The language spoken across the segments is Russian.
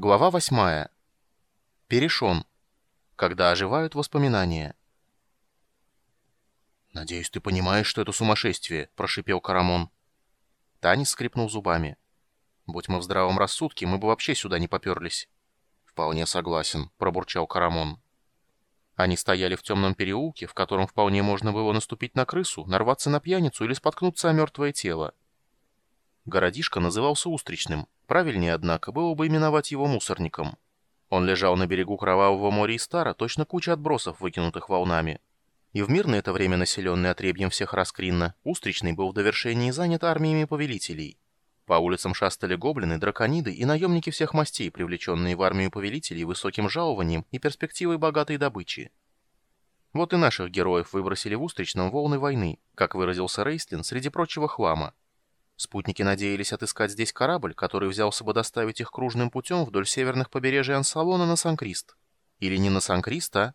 Глава 8. Перешон. Когда оживают воспоминания. «Надеюсь, ты понимаешь, что это сумасшествие», — прошипел Карамон. Танис скрипнул зубами. «Будь мы в здравом рассудке, мы бы вообще сюда не поперлись». «Вполне согласен», — пробурчал Карамон. Они стояли в темном переулке, в котором вполне можно было наступить на крысу, нарваться на пьяницу или споткнуться о мертвое тело. Городишко назывался Устричным. Правильнее, однако, было бы именовать его мусорником. Он лежал на берегу Кровавого моря и Стара, точно куча отбросов, выкинутых волнами. И в мирное это время населенный отребьем всех раскринно, Устричный был в довершении занят армиями повелителей. По улицам шастали гоблины, дракониды и наемники всех мастей, привлеченные в армию повелителей высоким жалованием и перспективой богатой добычи. Вот и наших героев выбросили в Устричном волны войны, как выразился Рейстлин, среди прочего хлама. Спутники надеялись отыскать здесь корабль, который взялся бы доставить их кружным путем вдоль северных побережий Ансалона на Санкрист. Или не на Санкрист, а...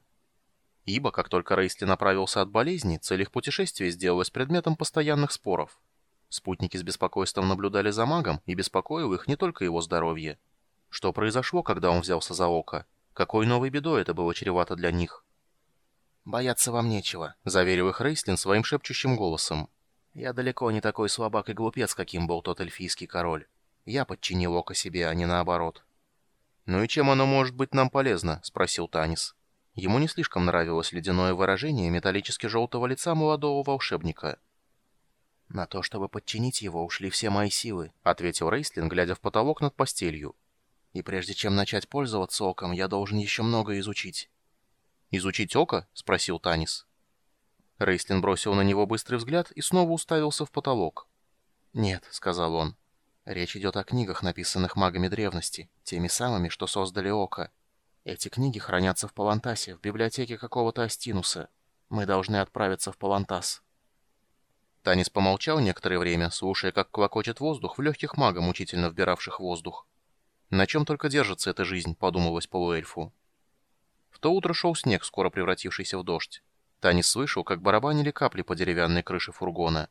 Ибо, как только Рейсли направился от болезни, цель их путешествия сделалась предметом постоянных споров. Спутники с беспокойством наблюдали за магом, и беспокоил их не только его здоровье. Что произошло, когда он взялся за око? Какой новой бедой это было чревато для них? «Бояться вам нечего», — заверил их Рейслин своим шепчущим голосом. Я далеко не такой слабак и глупец, каким был тот эльфийский король. Я подчинил око себе, а не наоборот. «Ну и чем оно может быть нам полезно?» — спросил Танис. Ему не слишком нравилось ледяное выражение металлически желтого лица молодого волшебника. «На то, чтобы подчинить его, ушли все мои силы», — ответил Рейслин, глядя в потолок над постелью. «И прежде чем начать пользоваться оком, я должен еще много изучить». «Изучить око?» — спросил Танис. Рейслин бросил на него быстрый взгляд и снова уставился в потолок. «Нет», — сказал он, — «речь идет о книгах, написанных магами древности, теми самыми, что создали Око. Эти книги хранятся в Палантасе, в библиотеке какого-то Астинуса. Мы должны отправиться в Палантас». Танис помолчал некоторое время, слушая, как клокочет воздух в легких мага, мучительно вбиравших воздух. «На чем только держится эта жизнь», — подумалось полуэльфу. В то утро шел снег, скоро превратившийся в дождь. Танис слышал, как барабанили капли по деревянной крыше фургона.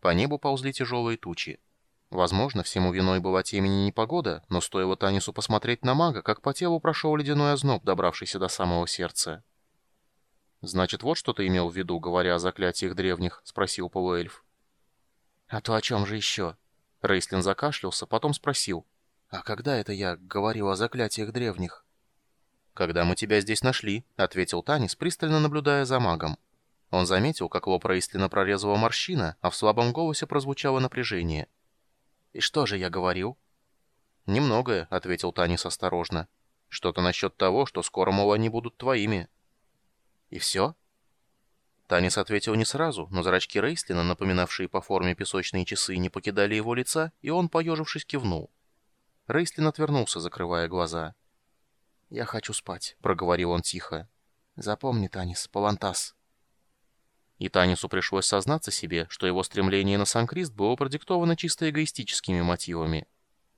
По небу ползли тяжелые тучи. Возможно, всему виной была темень и непогода, но стоило Танису посмотреть на мага, как по телу прошел ледяной озноб, добравшийся до самого сердца. «Значит, вот что ты имел в виду, говоря о заклятиях древних?» — спросил полуэльф. «А то о чем же еще?» Рейслин закашлялся, потом спросил. «А когда это я говорил о заклятиях древних?» «Когда мы тебя здесь нашли», — ответил Танис, пристально наблюдая за магом. Он заметил, как лоб Рейстлина прорезала морщина, а в слабом голосе прозвучало напряжение. «И что же я говорил?» «Немногое», — ответил Танис осторожно. «Что-то насчет того, что скоро, мол, они будут твоими». «И все?» Танис ответил не сразу, но зрачки Рейслина, напоминавшие по форме песочные часы, не покидали его лица, и он, поежившись, кивнул. Рейслин отвернулся, закрывая глаза. «Я хочу спать», — проговорил он тихо. «Запомни, Танис, Палантас». И Танису пришлось сознаться себе, что его стремление на Санкрист было продиктовано чисто эгоистическими мотивами.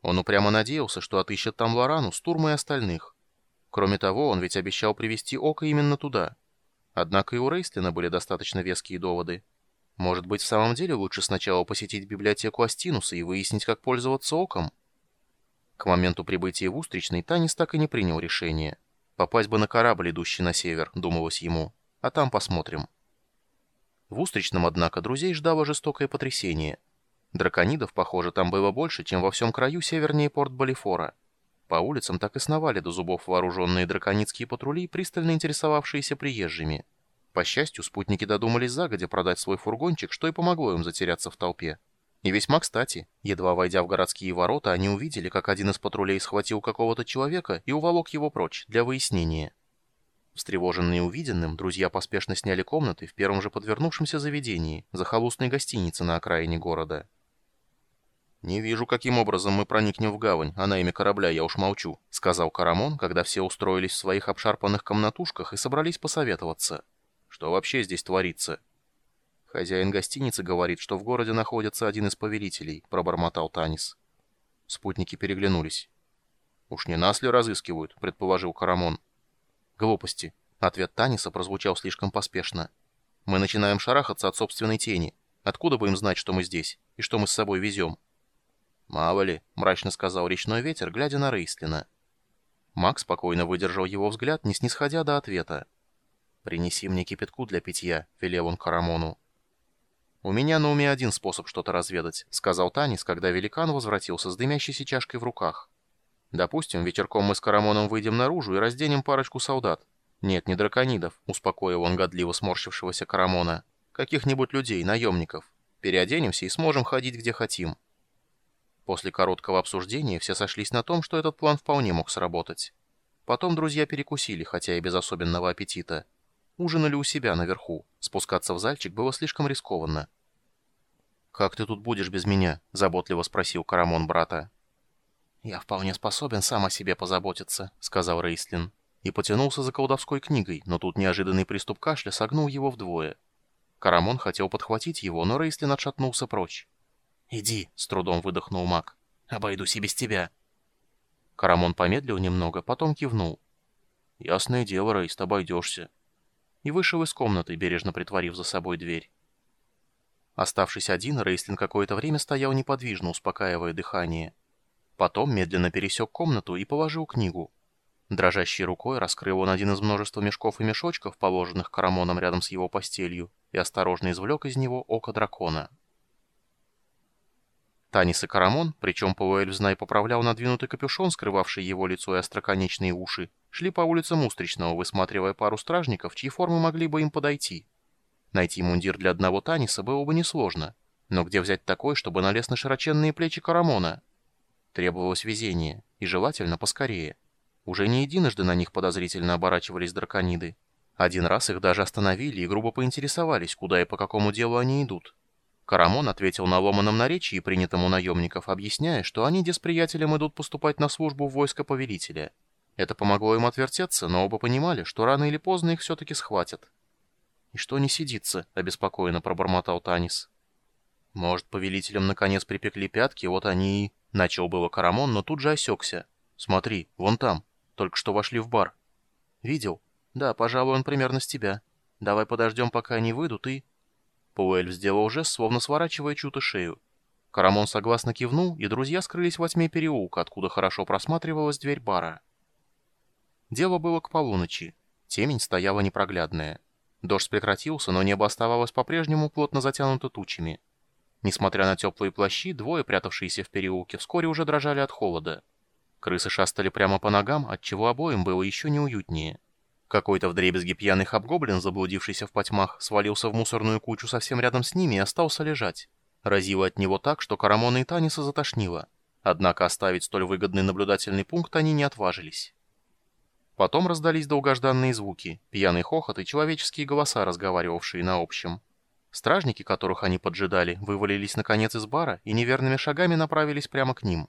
Он упрямо надеялся, что отыщет там Лорану, Стурма и остальных. Кроме того, он ведь обещал привести Око именно туда. Однако и у Рейстлина были достаточно веские доводы. Может быть, в самом деле лучше сначала посетить библиотеку Астинуса и выяснить, как пользоваться Оком? К моменту прибытия в Устричный Танис так и не принял решение. Попасть бы на корабль, идущий на север, думалось ему. А там посмотрим. В Устричном, однако, друзей ждало жестокое потрясение. Драконидов, похоже, там было больше, чем во всем краю севернее порт Балифора. По улицам так и сновали до зубов вооруженные драконицкие патрули, пристально интересовавшиеся приезжими. По счастью, спутники додумались загодя продать свой фургончик, что и помогло им затеряться в толпе. И весьма кстати, едва войдя в городские ворота, они увидели, как один из патрулей схватил какого-то человека и уволок его прочь для выяснения. Встревоженные увиденным, друзья поспешно сняли комнаты в первом же подвернувшемся заведении, захолустной гостинице на окраине города. «Не вижу, каким образом мы проникнем в гавань, а на имя корабля я уж молчу», — сказал Карамон, когда все устроились в своих обшарпанных комнатушках и собрались посоветоваться. «Что вообще здесь творится?» «Хозяин гостиницы говорит, что в городе находится один из повелителей», — пробормотал Танис. Спутники переглянулись. «Уж не нас ли разыскивают?» — предположил Карамон. «Глупости». Ответ Таниса прозвучал слишком поспешно. «Мы начинаем шарахаться от собственной тени. Откуда им знать, что мы здесь, и что мы с собой везем?» «Мало ли», — мрачно сказал речной ветер, глядя на Рейслина. Маг спокойно выдержал его взгляд, не снисходя до ответа. «Принеси мне кипятку для питья», — велел он Карамону. «У меня на уме один способ что-то разведать», — сказал Танис, когда великан возвратился с дымящейся чашкой в руках. «Допустим, вечерком мы с Карамоном выйдем наружу и разденем парочку солдат. Нет, не драконидов», — успокоил он годливо сморщившегося Карамона. «Каких-нибудь людей, наемников. Переоденемся и сможем ходить где хотим». После короткого обсуждения все сошлись на том, что этот план вполне мог сработать. Потом друзья перекусили, хотя и без особенного аппетита. Ужинали у себя наверху. Спускаться в зальчик было слишком рискованно. «Как ты тут будешь без меня?» — заботливо спросил Карамон брата. «Я вполне способен сам о себе позаботиться», — сказал Рейслин. И потянулся за колдовской книгой, но тут неожиданный приступ кашля согнул его вдвое. Карамон хотел подхватить его, но Рейслин отшатнулся прочь. «Иди», — с трудом выдохнул маг. «Обойдусь и без тебя». Карамон помедлил немного, потом кивнул. «Ясное дело, Рейст, обойдешься». И вышел из комнаты, бережно притворив за собой дверь. Оставшись один, Рейслин какое-то время стоял неподвижно, успокаивая дыхание. Потом медленно пересек комнату и положил книгу. Дрожащей рукой раскрыл он один из множества мешков и мешочков, положенных Карамоном рядом с его постелью, и осторожно извлек из него око дракона. Танис и Карамон, причем Пауэль знай поправлял надвинутый капюшон, скрывавший его лицо и остроконечные уши, шли по улицам Устричного, высматривая пару стражников, чьи формы могли бы им подойти. Найти мундир для одного Таниса было бы несложно, но где взять такой, чтобы налез на широченные плечи Карамона? Требовалось везение, и желательно поскорее. Уже не единожды на них подозрительно оборачивались дракониды. Один раз их даже остановили и грубо поинтересовались, куда и по какому делу они идут. Карамон ответил на ломаном наречии, принятому наемников, объясняя, что они с приятелем идут поступать на службу в войско повелителя. Это помогло им отвертеться, но оба понимали, что рано или поздно их все-таки схватят. «И что не сидится?» — обеспокоенно пробормотал Танис. «Может, повелителям наконец припекли пятки, вот они и...» Начал было Карамон, но тут же осекся. «Смотри, вон там. Только что вошли в бар». «Видел? Да, пожалуй, он примерно с тебя. Давай подождем, пока они выйдут, и...» Пауэль сделал жест, словно сворачивая чью-то шею. Карамон согласно кивнул, и друзья скрылись во тьме переулка, откуда хорошо просматривалась дверь бара. Дело было к полуночи. Темень стояла непроглядная. Дождь прекратился, но небо оставалось по-прежнему плотно затянуто тучами. Несмотря на теплые плащи, двое, прятавшиеся в переулке, вскоре уже дрожали от холода. Крысы шастали прямо по ногам, отчего обоим было еще неуютнее. Какой-то вдребезги пьяный хабгоблин, заблудившийся в потьмах, свалился в мусорную кучу совсем рядом с ними и остался лежать. Разило от него так, что Карамона и Таниса затошнило. Однако оставить столь выгодный наблюдательный пункт они не отважились. Потом раздались долгожданные звуки, пьяный хохот и человеческие голоса, разговаривавшие на общем. Стражники, которых они поджидали, вывалились наконец из бара и неверными шагами направились прямо к ним.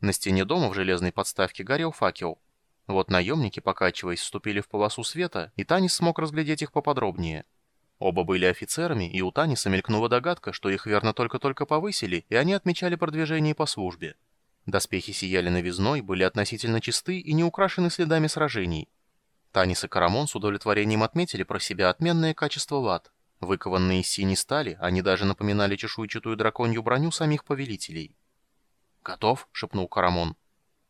На стене дома в железной подставке горел факел. Вот наемники, покачиваясь, вступили в полосу света, и Танис смог разглядеть их поподробнее. Оба были офицерами, и у Таниса мелькнула догадка, что их верно только-только повысили, и они отмечали продвижение по службе. Доспехи сияли новизной, были относительно чисты и не украшены следами сражений. Танис и Карамон с удовлетворением отметили про себя отменное качество лад. Выкованные из синей стали, они даже напоминали чешуйчатую драконью броню самих повелителей. «Готов?» — шепнул Карамон.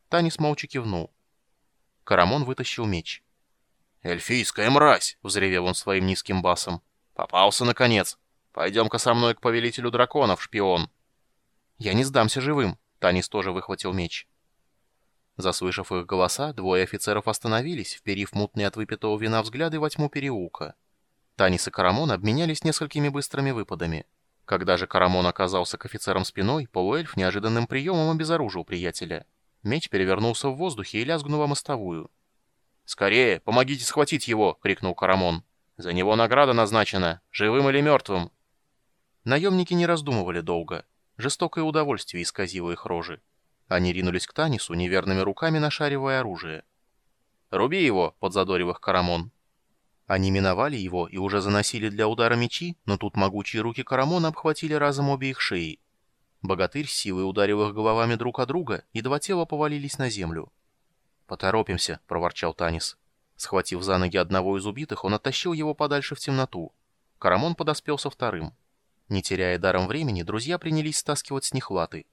Танис молча кивнул. Карамон вытащил меч. «Эльфийская мразь!» — взревел он своим низким басом. «Попался, наконец! Пойдем-ка со мной к повелителю драконов, шпион!» «Я не сдамся живым!» — Танис тоже выхватил меч. Заслышав их голоса, двое офицеров остановились, вперив мутные от выпитого вина взгляды во тьму переулка. Танис и Карамон обменялись несколькими быстрыми выпадами. Когда же Карамон оказался к офицерам спиной, полуэльф неожиданным приемом обезоружил приятеля. Меч перевернулся в воздухе и лязгнул о мостовую. «Скорее, помогите схватить его!» — крикнул Карамон. «За него награда назначена, живым или мертвым!» Наемники не раздумывали долго. Жестокое удовольствие исказило их рожи. Они ринулись к Танису, неверными руками нашаривая оружие. «Руби его!» — подзадорил их Карамон. Они миновали его и уже заносили для удара мечи, но тут могучие руки Карамона обхватили разом обе их шеи. Богатырь с силой ударил их головами друг о друга, и два тела повалились на землю. «Поторопимся», — проворчал Танис. Схватив за ноги одного из убитых, он оттащил его подальше в темноту. Карамон подоспел со вторым. Не теряя даром времени, друзья принялись стаскивать с них латы.